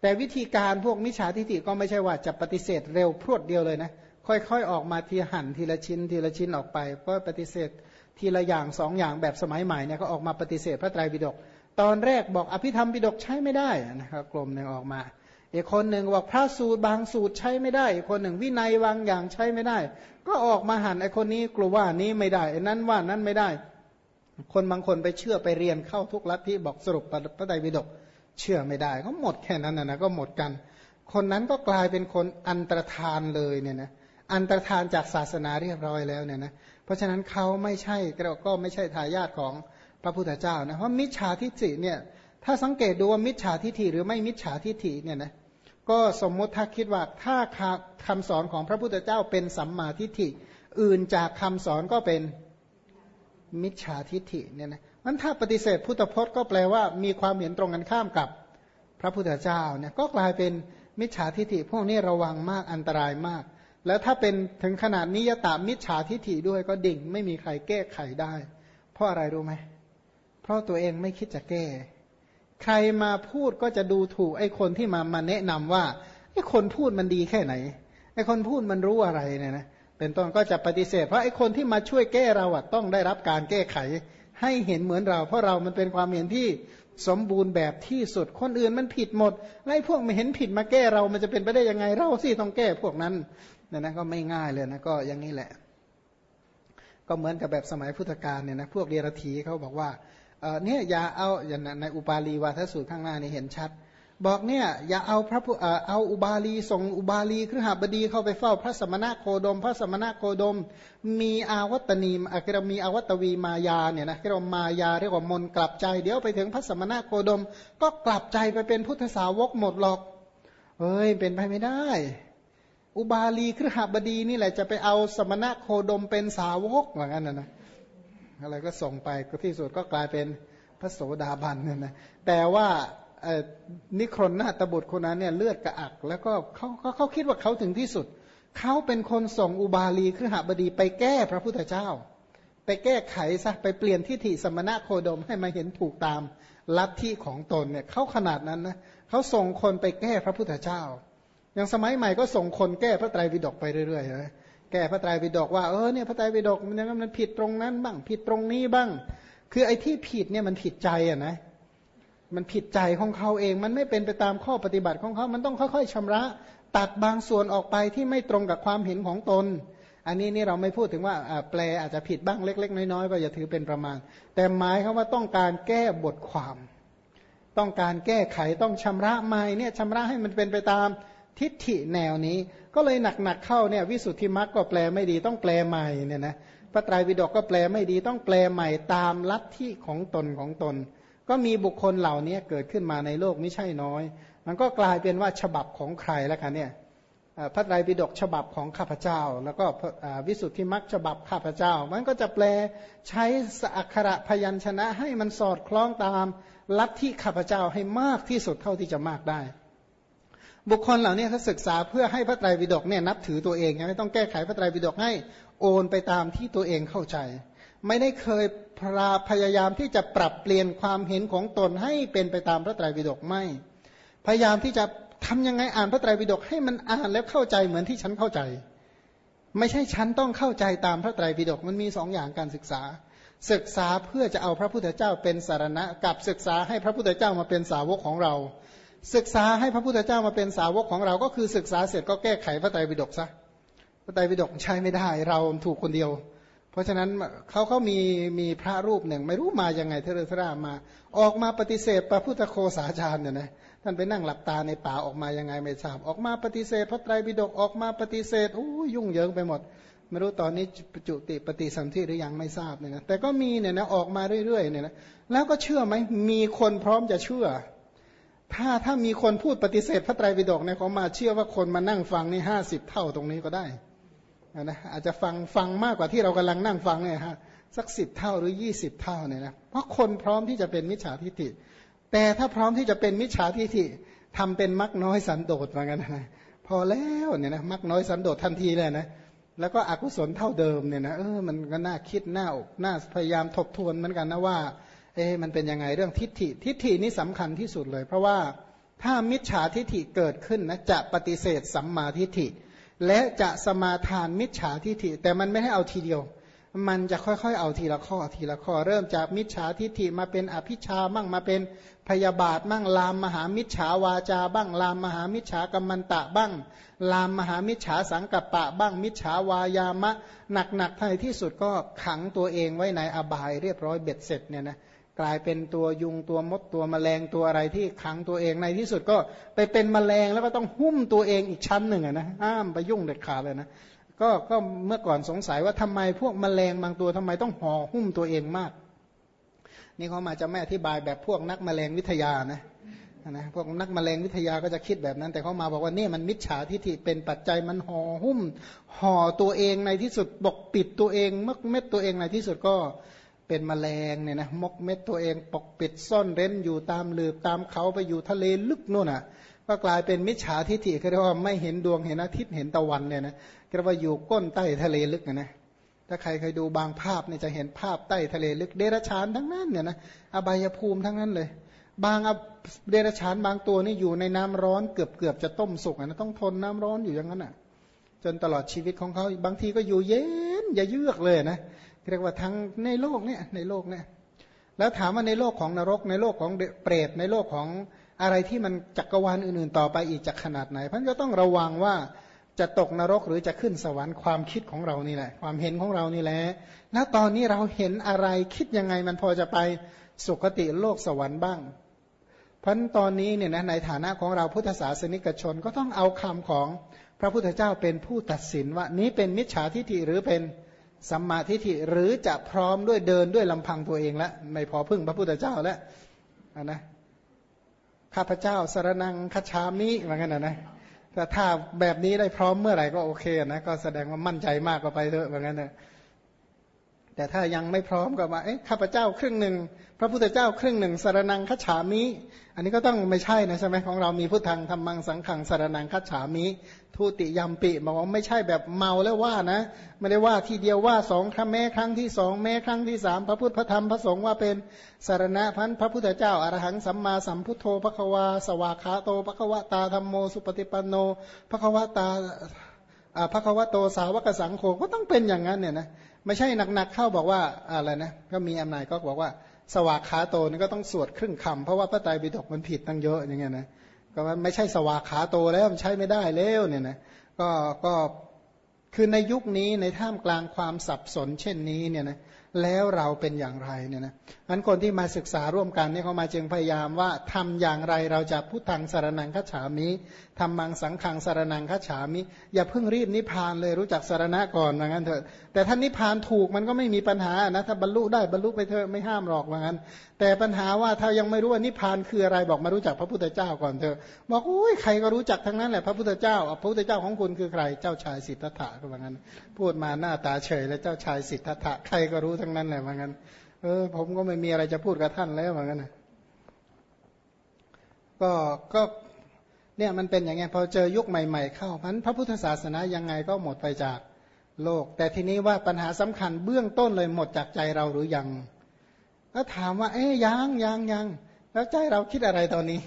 แต่วิธีการพวกมิจฉาทิฏฐิก็ไม่ใช่ว่าจะปฏิเสธเร็วพรวดเดียวเลยนะ ค่อยๆออกมาทีหั่นทีละชิ้น ทีละชิ้นออกไปก็ปฏิเสธทีละอย่างสองอย่างแบบสมัยใหม่เนี่ยก็ออกมาปฏิเสธพระไตรปิฎกตอนแรกบอกอภิธรรมปิฎกใช้ไม่ได้นะครับกลมหนึ่งออกมาอีกคนหนึ่งบอกพระสูตรบางสูตรใช้ไม่ได้อีกคนหนึ่งวินัยบางอย่างใช้ไม่ได้ ก็ออกมาหันไอคนนี้กลัวว่านี้ไม่ได้ไอ้นั้นว่านั้นไม่ได้ คนบางคนไปเชื่อไปเรียนเข้าทุกลัทธิบอกสรุปพระไตรปิฎก เชื่อไม่ได้ก็หมดแค่นั้นนะนะก็หมดกัน คนนั้นก็กลายเป็นคนอันตรธานเลยเนี่ยนะอันตรธานจากศาสนาเรียบร้อยแล้วเนี่ยนะเพราะฉะนั้นเขาไม่ใช่ก็ไม่ใช่ทายาทของพระพุทธเจ้านะเพราะมิจฉาทิฏฐิเนี่ยถ้าสังเกตดูว่ามิจฉาทิฏฐิหรือไม่มิจฉาทิฏฐิเนี่ยนะก็สมมุติถ้าคิดว่าถ้าคำสอนของพระพุทธเจ้าเป็นสัมมาทิฏฐิ อื่นจากคำสอนก็เป็นมิจฉาทิฏฐิเนี่ยนะ มันถ้าปฏิเสธพุทธพจน์ก็แปลว่ามีความเห็นตรงกันข้ามกับพระพุทธเจ้าเนี่ยก็กลายเป็นมิจฉาทิฏฐิพวกนี้ระวังมากอันตรายมาก แล้วถ้าเป็นถึงขนาดนิยตามิจฉาทิฏฐิด้วยก็ดิ่งไม่มีใครแก้ไขได้ เพราะอะไรรู้ไหมเพราะตัวเองไม่คิดจะแก้ ใครมาพูดก็จะดูถูกไอ้คนที่มามาแนะนำว่าไอ้คนพูดมันดีแค่ไหนไอ้คนพูดมันรู้อะไรเนี่ยนะเป็นต้นก็จะปฏิเสธเพราะไอ้คนที่มาช่วยแก้เราอะต้องได้รับการแก้ไข ให้เห็นเหมือนเรา เพราะเรามันเป็นความเห็นที่สมบูรณ์แบบที่สุดคนอื่นมันผิดหมดไล่พวกไม่เห็นผิดมาแก้เรามันจะเป็นไปได้ยังไงเราสิต้องแก้พวกนั้นเนี่ยนะก็ไม่ง่ายเลยนะก็อย่างนี้แหละ ก็เหมือนกับแบบสมัยพุทธกาลเนี่ยนะพวกเดียรถีเขาบอกว่าเออเนี่ยอย่าเอาอย่างในอุปาลีวาทสูตรข้างหน้านี่เห็นชัด บอกเนี่ยอย่าเอาพระผู้เอาอุบาลีส่งอุบาลีครหบดีเข้าไปเฝ้าพระสมณะโคดม พระสมณะโคดม มีอาวัตนีอักรมีอาวัตวีมายาเนี่ยนะเรียกว่ามายาเรียกว่ามนกลับใจ เดี๋ยวไปถึงพระสมณะโคดม ก็กลับใจไปเป็นพุทธสาวกหมดหรอกเอ้ยเป็นไปไม่ได้ อุบาลีครหบดีนี่แหละจะไปเอาสมณะโคดมเป็นสาวกเหมือนกันนะนะอะไรก็ส่งไปก็ที่สุดก็กลายเป็นพระโสดาบันเนี่ยนะแต่ว่า นิครนนาตบุตรคนนั้นเนี่ยเลือดกระอัก แล้วก็เขาเขาเขาคิดว่าเขาถึงที่สุด เขาเป็นคนส่งอุบาลีคือหบดีไปแก้พระพุทธเจ้า ไปแก้ไขซะไปเปลี่ยนทิฏฐิสมณะโคดมให้มาเห็นถูกตามลัทธิของตนเนี่ยเขาขนาดนั้นนะเขาส่งคนไปแก้พระพุทธเจ้า อย่างสมัยใหม่ก็ส่งคนแก้พระไตรปิฎกไปเรื่อยๆนะแก้พระไตรปิฎกว่าเออเนี่ยพระไตรปิฎกมันมันผิดตรงนั้นบ้างผิดตรงนี้บ้าง คือไอ้ที่ผิดเนี่ยมันผิดใจอะนะ มันผิดใจของเขาเอง มันไม่เป็นไปตามข้อปฏิบัติของเขา มันต้องค่อยๆชำระ ตัดบางส่วนออกไปที่ไม่ตรงกับความเห็นของตน อันนี้นี่เราไม่พูดถึงว่าแปลอาจจะผิดบ้างเล็ก ๆ น้อยๆก็อย่าถือเป็นประมาณ แต่หมายเขาว่าต้องการแก้บทความ ต้องการแก้ไขต้องชำระไม้เนี่ยชำระให้มันเป็นไปตามทิฏฐิแนวนี้ ก็เลยหนักๆเข้าเนี่ยวิสุทธิมรรคก็แปลไม่ดีต้องแปลใหม่เนี่ยนะพระไตรปิฎกก็แปลไม่ดีต้องแปลใหม่ตามลัทธิของตนของตน ก็มีบุคคลเหล่านี้เกิดขึ้นมาในโลกไม่ใช่น้อย มันก็กลายเป็นว่าฉบับของใครแล้วกันเนี่ยพระไตรปิฎกฉบับของข้าพเจ้า แล้วก็วิสุทธิมรรคฉบับข้าพเจ้า มันก็จะแปลใช้อักขระพยัญชนะให้มันสอดคล้องตามลัทธิข้าพเจ้าให้มากที่สุดเท่าที่จะมากได้ บุคคลเหล่านี้เขาศึกษาเพื่อให้พระไตรปิฎกเนี่ยนับถือตัวเองไม่ต้องแก้ไขพระไตรปิฎกให้โอนไปตามที่ตัวเองเข้าใจ ไม่ได้เคยพราพยายามที่จะปรับเปลี่ยนความเห็นของตนให้เป็นไปตามพระไตรปิฎกไม่ พยายามที่จะทำยังไงอ่านพระไตรปิฎกให้มันอ่านแล้วเข้าใจเหมือนที่ฉันเข้าใจ ไม่ใช่ฉันต้องเข้าใจตามพระไตรปิฎกมันมีสองอย่างการศึกษา ศึกษาเพื่อจะเอาพระพุทธเจ้าเป็นสารณะ กับศึกษาให้พระพุทธเจ้ามาเป็นสาวกของเรา ศึกษาให้พระพุทธเจ้ามาเป็นสาวกของเรา ก็คือศึกษาเสร็จก็แก้ไขพระไตรปิฎกซะพระไตรปิฎกใช้ไม่ได้เราถูกคนเดียว ราะฉะนั้นเขาเขามีมีพระรูปหนึ่ง ไม่รู้มายังไงเทเรทรามา ออกมาปฏิเสธพระพุทธโคสาจารย์เนี่ยนะท่านไปนั่งหลับตาในป่าออกมายังไงไม่ทราบออกมาปฏิเสธ พระไตรปิฎกออกมาปฏิเสธโอ้ยุ่งเหยิงไปหมด ไม่รู้ตอนนี้จุติปฏิสัมทิหรือยังไม่ทราบเนี่ยนะแต่ก็มีเนี่ยนะออกมาเรื่อยๆเนี่ยนะแล้วก็เชื่อไหมมีคนพร้อมจะเชื่อ ถ้าถ้ามีคนพูดปฏิเสธ พระไตรปิฎกเนี่ยเขามาเชื่อว่าคนมานั่งฟังนี่ห้าสิบเท่าตรงนี้ก็ได้ นะอาจจะฟังฟังมากกว่าที่เรากำลังนั่งฟังเนี่ยฮะสักสิบเท่าหรือยี่สิบเท่าเนี่ยนะเพราะคนพร้อมที่จะเป็นมิจฉาทิฏฐิ แต่ถ้าพร้อมที่จะเป็นมิจฉาทิฏฐิทำเป็นมักน้อยสันโดษเหมือนกันนะพอแล้วเนี่ยนะมักน้อยสันโดษทันทีเลยนะแล้วก็อกุศลเท่าเดิมเนี่ยนะเออมันก็น่าคิดน่าอกน่าพยายามทบทวนเหมือนกันนะว่า เอ๊มันเป็นยังไงเรื่องทิฏฐิ ทิฏฐินี่สำคัญที่สุดเลย เพราะว่าถ้ามิจฉาทิฏฐิเกิดขึ้นนะจะปฏิเสธสัมมาทิฏฐิ และจะสมาทานมิจฉาทิฐิ แต่มันไม่ให้เอาทีเดียว มันจะค่อยๆ เอาทีละข้อทีละข้อ เริ่มจากมิจฉาทิฐิมาเป็นอภิชาบ้างมาเป็นพยาบาทบ้างลามมหามิจฉาวาจาบ้างลามมหามิจฉากรรมันตะบ้าง ลามมหามิจฉาสังกัปปะบ้างมิจฉาวายามะหนักๆท้ายที่สุดก็ขังตัวเองไว้ในอบายเรียบร้อยเบ็ดเสร็จเนี่ยนะ กลายเป็นตัวยุงตัวมดตัวแมลงตัวอะไรที่ขังตัวเองในที่สุดก็ไปเป็นแมลงแล้วก็ต้องหุ้มตัวเองอีกชั้นหนึ่งนะห้ามไปยุ่งเด็ดขาดเลยนะก็ก็เมื่อก่อนสงสัยว่าทำไมพวกแมลงบางตัวทำไมต้องห่อหุ้มตัวเองมาก นี่เขามาจะไม่อธิบายแบบพวกนักแมลงวิทยานะนะพวกนักแมลงวิทยาก็จะคิดแบบนั้น แต่เขามาบอกว่านี่มันมิจฉาทิฏฐิเป็นปัจจัยมันห่อหุ้มห่อตัวเองในที่สุดบกปิดตัวเองมักเม็ดตัวเองในที่สุดก็ เป็นมแมลงเนี่ยนะมกเม็ดตัวเองปกปิดซ่อนเร้นอยู่ตามหลืบตามเขาไปอยู่ทะเลลึกนู่นอะ ก็กลายเป็นมิจฉาทิฏฐิเรียกว่าไม่เห็นดวงเห็นอาทิตย์เห็นตะวันเนี่ยนะเรียกว่าอยู่ก้นใต้ทะเลลึกนะถ้าใครเคยดูบางภาพเนี่ยจะเห็นภาพใต้ทะเลลึกเดรัจฉานทั้งนั้นเนี่ยนะอบายภูมิทั้งนั้นเลย บางเดรัจฉานบางตัวนี่อยู่ในน้ำร้อนเกือบเกือบจะต้มสุกนะต้องทนน้ำร้อนอยู่อย่างนั้นอะ จนตลอดชีวิตของเขาบางทีก็อยู่เย็นอย่าเยือกเลยนะเเรียกว่าทั้งในโลกเนี่ยในโลกเนี่ยแล้วถามว่าในโลกของนรกในโลกของเปรตในโลกของอะไรที่มันจักรวาลอื่นๆ ต่อไปอีกจากขนาดไหนพันก็ต้องระวังว่าจะตกนรกหรือจะขึ้นสวรรค์ความคิดของเรานี่แหละ ความเห็นของเรานี่แหละแล้วตอนนี้เราเห็นอะไรคิดยังไงมันพอจะไปสุคติโลกสวรรค์บ้างพันตอนนี้เนี่ยนะในฐานะของเราพุทธศาสนิกชนก็ต้องเอาคำของพระพุทธเจ้าเป็นผู้ตัดสินว่านี้เป็นมิจฉาทิฏฐิหรือเป็น สัมมาทิฏฐิหรือจะพร้อมด้วยเดินด้วยลำพังตัวเองแล้วไม่พอพึ่งพระพุทธเจ้าแล้วนะข้าพเจ้าสารนังคชามิเหมือนกันนะนะแต่ถ้าแบบนี้ได้พร้อมเมื่อไหร่ก็โอเคนะก็แสดงว่ามั่นใจมากก็ไปเถอะเหมือนกันนะแต่ถ้ายังไม่พร้อมก็มาเอ๊ะข้าพเจ้าครึ่งหนึ่งพระพุทธเจ้าครึ่งหนึ่งสารนังคัจฉามิ อันนี้ก็ต้องไม่ใช่นะใช่ไหมของเรามีพุทธังธรรมังสังขังสารนังคัจฉามิ ทุติยมปิบอกว่าไม่ใช่แบบเมาแล้วว่านะไม่ได้ว่าทีเดียวว่าสองครั้งแม้ครั้งที่สองแม้ครั้งที่สามพระพุทธพระธรรมพระสงฆ์ว่าเป็นสารณะพันพระพุทธเจ้าอรหังสัมมาสัมพุทโธพระควาสวาคาโตพระควตาธรรมโมสุปฏิปันโนพระควตาพระควโตสาวกสังโฆก็ต้องเป็นอย่างนั้นเนี่ยนะไม่ใช่หนักๆเข้าบอกว่าอะไรนะก็มีอำนาจก็บอกว่าสวากขาโตนี่ก็ต้องสวดครึ่งคำเพราะว่าพระไตรปิฎกมันผิดตั้งเยอะอย่างเงี้ยนะ ก็ว่าไม่ใช่สวากขาโตแล้วมันใช้ไม่ได้แล้วเนี่ยนะก็ก็คือในยุคนี้ในท่ามกลางความสับสนเช่นนี้เนี่ยนะ แล้วเราเป็นอย่างไรเนี่ยนะงั้นคนที่มาศึกษาร่วมกันเนี่ยเขามาจึงพยายามว่าทำอย่างไรเราจะพุทธังสารนังคัจฉามิทำมังสังขังสารนังคัจฉามิ อย่าเพิ่งรีบนิพพานเลยรู้จักสารณะก่อนว่างั้นเถอะ แต่ท่านนิพพานถูกมันก็ไม่มีปัญหานะถ้าบรรลุได้บรรลุไปเถอะไม่ห้ามหรอกว่างั้น แต่ปัญหาว่าถ้ายังไม่รู้ว่านิพพานคืออะไรบอกมารู้จักพระพุทธเจ้าก่อนเถอะบอกโอ้ยใครก็รู้จักทั้งนั้นแหละพระพุทธเจ้าพระพุทธเจ้าของคุณคือใครเจ้าชายสิทธัตถะก็ว่างั้น พูดมาหน้าตาเฉยแล้วเจ้าชายสิทธัตถะใครก็รู้ทั้งนั้นแหละว่างั้นเออ ผมก็ไม่มีอะไรจะพูดกับท่านแล้วเหมือนกันนะก็ก็เนี่ยมันเป็นอย่างไงพอเจอยุคใหม่ ๆ เข้าพันพระพุทธศาสนายังไงก็หมดไปจากโลก แต่ทีนี้ว่าปัญหาสำคัญเบื้องต้นเลยหมดจากใจเราหรือยัง แล้วถามว่า เอ๊ยยังยังยังแล้วใจเราคิดอะไรตอนนี้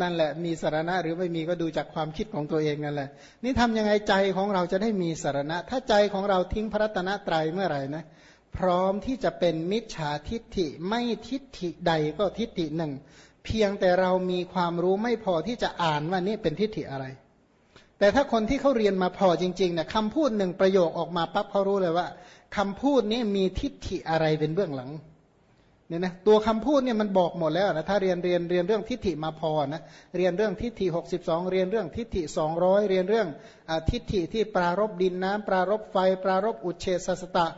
นั่นแหละมีสารณะหรือไม่มีก็ดูจากความคิดของตัวเองนั่นแหละ นี่ทำยังไงใจของเราจะได้มีสารณะ ถ้าใจของเราทิ้งพระรัตนตรัยเมื่อไหร่นะ พร้อมที่จะเป็นมิจฉาทิฏฐิไม่ทิฏฐิใดก็ทิฏฐิหนึ่ง เพียงแต่เรามีความรู้ไม่พอที่จะอ่านว่านี่เป็นทิฏฐิอะไร แต่ถ้าคนที่เขาเรียนมาพอจริงๆเนี่ยคำพูดหนึ่งประโยคออกมาปั๊บเขารู้เลยว่าคำพูดนี้มีทิฏฐิอะไรเป็นเบื้องหลัง เนี่ยนะตัวคำพูดเนี่ยมันบอกหมดแล้วนะถ้าเรียนเรียนเรียนเรื่องทิฏฐิมาพอนะเรียนเรื่องทิฏฐิ 62 เรียนเรื่องทิฏฐิ 200 เรียนเรื่องอทิฏฐิที่ปรารบดินน้ำปรารบไฟ ปรารบอุเฉสสตะ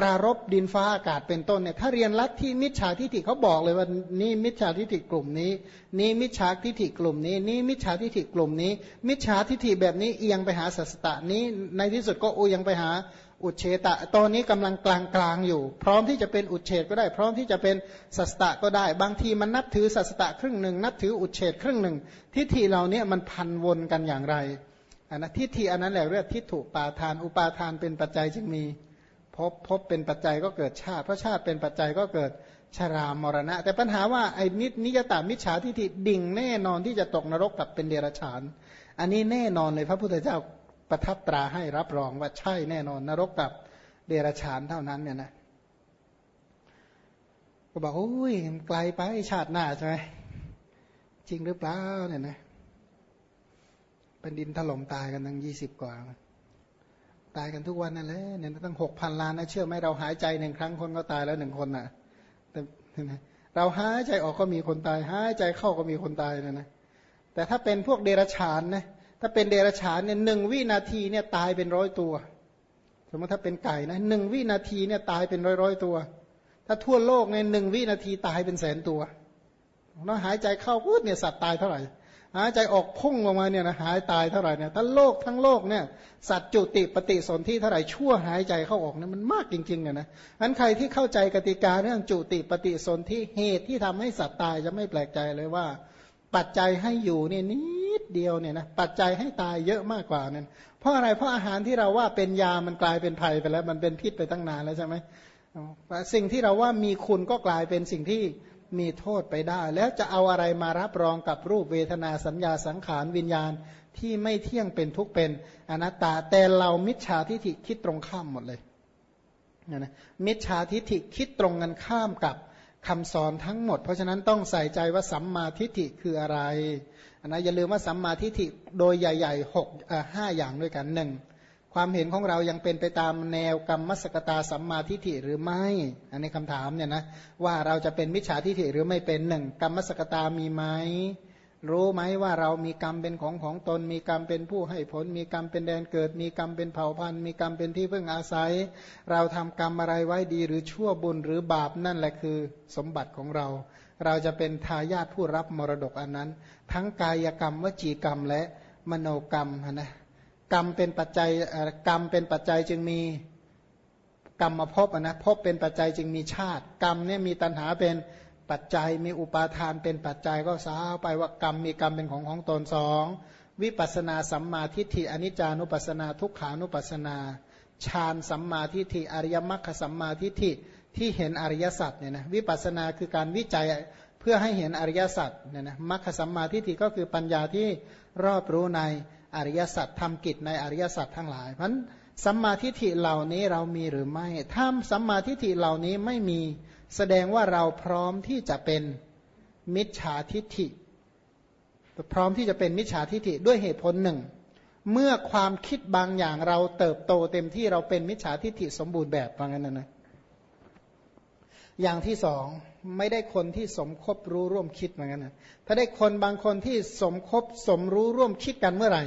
ปรารบดินฟ้าอากาศเป็นต้นเนี่ยถ้าเรียนลัทธิมิจฉาทิฏฐิเขาบอกเลยว่านี่มิจฉาทิฏฐิกลุ่มนี้ นี่มิจฉาทิฏฐิกลุ่มนี้ นี่มิจฉาทิฏฐิกลุ่มนี้ มิจฉาทิฏฐิแบบนี้เอียงไปหาสัสตะนี้ในที่สุดก็อุยังไปหา อุเฉตะตอนนี้กำลังกลางกลางอยู่ พร้อมที่จะเป็นอุเฉตก็ได้ พร้อมที่จะเป็นสัสตะก็ได้ บางทีมันนับถือสัสตะครึ่งหนึ่งนับถืออุเฉตครึ่งหนึ่งทิฏฐิเหล่านี้มันพันวนกันอย่างไรอันนะทิฏฐิอันนั้นแหละเรียกทิฏฐุปาทาน อุปาทานเป็นปัจจัยจึงมีพบพบเป็นปัจจัยก็เกิดชาติ เพราะชาติเป็นปัจจัยก็เกิดชรามรณะ แต่ปัญหาว่าไอ้นินิยตามิจฉาทิฏฐิดิ่งแน่นอนที่จะตกนรกกับเป็นเดรัจฉาน อันนี้แน่นอนเลยพระพุทธเจ้า ประทับตราให้รับรองว่าใช่แน่นอนนรกกับเดรัจฉานเท่านั้นเนี่ยนะก็บอกโอ้ยไกลไปชาติหน้าใช่ไหมจริงหรือเปล่าเนี่ยนะเป็นดินถล่มตายกันตั้งยี่สิบกว่า ตายกันทุกวันนั่นแหละเนี่ยตั้งหกพันล้านนะเชื่อไหมเราหายใจหนึ่งครั้งคนก็ตายแล้วหนึ่งคนน่ะ แต่เราหายใจออกก็มีคนตาย หายใจเข้าก็มีคนตายนะนะแต่ถ้าเป็นพวกเดรัจฉานนะ ถ้าเป็นเดรัจฉานเนี่ยหนึ่งวินาทีเนี่ยตายเป็นร้อยตัว สมมติถ้าเป็นไก่นะหนึ่งวินาทีเนี่ยตายเป็นร้อยร้อยตัว ถ้าทั่วโลกในหนึ่งวินาทีตายเป็นแสนตัวเราหายใจเข้าปุ๊บเนี่ยสัตว์ตายเท่าไหร่หายใจออกพุ่งออกมาเนี่ยนะหายตายเท่าไหร่เนี่ยถ้าโลกทั้งโลกเนี่ยสัตว์จุติปฏิสนธิเท่าไหร่ชั่วหายใจเข้าออกเนี่ยมันมากจริงๆเนี่ยนะอันใครที่เข้าใจกติกาเรื่องจุติปฏิสนธิเหตุที่ทำให้สัตว์ตายจะไม่แปลกใจเลยว่า ปัจจัยให้อยู่เนี่ยนิดเดียวเนี่ยนะปัจจัยให้ตายเยอะมากกว่านั้น เพราะอะไรเพราะอาหารที่เราว่าเป็นยามันกลายเป็นภัยไปแล้ว มันเป็นพิษไปตั้งนานแล้วใช่ไหมสิ่งที่เราว่ามีคุณก็กลายเป็นสิ่งที่มีโทษไปได้ แล้วจะเอาอะไรมารับรองกับรูปเวทนาสัญญาสังขารวิญญาณที่ไม่เที่ยงเป็นทุกเป็นอนัตตาแต่เรามิจฉาทิฐิคิดตรงข้ามหมดเลยนะมิจฉาทิฐิคิดตรงกันข้ามกับ คำสอนทั้งหมด เพราะฉะนั้นต้องใส่ใจว่าสัมมาทิฏฐิคืออะไรนะอย่าลืมว่าสัมมาทิฏฐิโดยใหญ่ๆหกห้าอย่างด้วยกันหนึ่งความเห็นของเรายังเป็นไปตามแนวกรรมสกตาสัมมาทิฏฐิหรือไม่ อันนี้คำถามเนี่ยนะว่าเราจะเป็นมิจฉาทิฏฐิหรือไม่เป็นหนึ่งกรรมมสกตามีไหม รู้ไหมว่าเรามีกรรมเป็นของของตน มีกรรมเป็นผู้ให้ผล มีกรรมเป็นแดนเกิด มีกรรมเป็นเผ่าพันธุ์ มีกรรมเป็นที่พึ่งอาศัย เราทำกรรมอะไรไว้ดีหรือชั่วบุญหรือบาปนั่นแหละคือสมบัติของเรา เราจะเป็นทายาทผู้รับมรดกอันนั้น ทั้งกายกรรมวจีกรรมและมโนกรรมนะกรรมเป็นปัจจัยกรรมเป็นปัจจัยจึงมีกรรมมาพบนะพบเป็นปัจจัยจึงมีชาติ กรรมเนี่ยมีตัณหาเป็น ปัจจัยมีอุปาทานเป็นปัจจัยก็สาวไปว่ากรรมมีกรรมเป็นของของตนสองวิปัสนาสัมมาทิฏฐิอนิจจานุปัสนาทุกขานุปัสนาฌานสัมมาทิฏฐิอริยมรรคสัมมาทิฏฐิที่เห็นอริยสัจเนี่ยนะวิปัสนาคือการวิจัยเพื่อให้เห็นอริยสัจเนี่ยนะมรรคสัมมาทิฏฐิก็คือปัญญาที่รอบรู้ในอริยสัจทำกิจในอริยสัจทั้งหลายเพราะสัมมาทิฏฐิเหล่านี้เรามีหรือไม่ ถ้าสัมมาทิฏฐิเหล่านี้ไม่มี แสดงว่าเราพร้อมที่จะเป็นมิจฉาทิฏฐิ พร้อมที่จะเป็นมิจฉาทิฏฐิด้วยเหตุผลหนึ่ง เมื่อความคิดบางอย่างเราเติบโตเต็มที่เราเป็นมิจฉาทิฏฐิสมบูรณ์แบบว่างั้นนะนะอย่างที่สองไม่ได้คนที่สมคบรู้ร่วมคิดเหมือนกันนะถ้าได้คนบางคนที่สมคบสมรู้ร่วมคิดกันเมื่อไหร่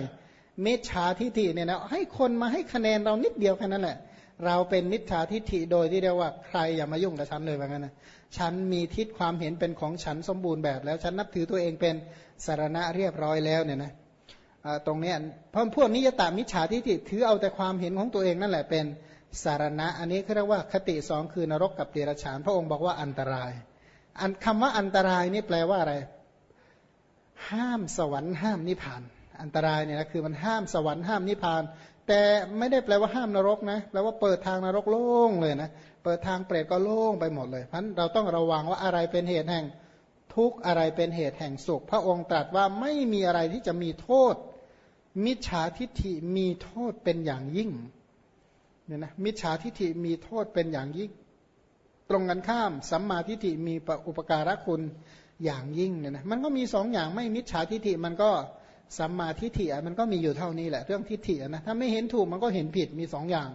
มิจฉาทิฏฐิเนี่ยนะให้คนมาให้คะแนนเรานิดเดียวแค่นั้นแหละ เราเป็นมิจฉาทิฏฐิโดยที่เรียกว่าใครอย่ามายุ่งกับฉันเลยแบบนั้นนะฉันมีทิศความเห็นเป็นของฉันสมบูรณ์แบบแล้วฉันนับถือตัวเองเป็นสารณะเรียบร้อยแล้วเนี่ยนะตรงนี้เพราะพวกนิยตามิจฉาทิฏฐิถือเอาแต่ความเห็นของตัวเองนั่นแหละเป็นสารณะ อันนี้เขาเรียกว่าคติสองคือนรกกับเดรัจฉาน พระองค์บอกว่าอันตรายอันคำว่าอันตรายนี่แปลว่าอะไร ห้ามสวรรค์ห้ามนิพพาน อันตรายเนี่ยนะคือมันห้ามสวรรค์ห้ามนิพพาน แต่ไม่ได้แปลว่าห้ามนรกนะแปลว่าเปิดทางนรกโล่งเลยนะเปิดทางเปรตก็โล่งไปหมดเลยเพราะเราต้องระวังว่าอะไรเป็นเหตุแห่งทุกอะไรเป็นเหตุแห่งสุข พระองค์ตรัสว่าไม่มีอะไรที่จะมีโทษ มิจฉาทิฏฐิมีโทษเป็นอย่างยิ่งเนี่ยนะมิจฉาทิฏฐิมีโทษเป็นอย่างยิ่ง ตรงกันข้ามสัมมาทิฏฐิมีอุปการะคุณอย่างยิ่งเนี่ยนะมันก็มีสองอย่างไม่มิจฉาทิฏฐิมันก็ สัมมาทิฏฐิมันก็มีอยู่เท่านี้แหละ เรื่องทิฏฐินะถ้าไม่เห็นถูกมันก็เห็นผิดมีสองอย่าง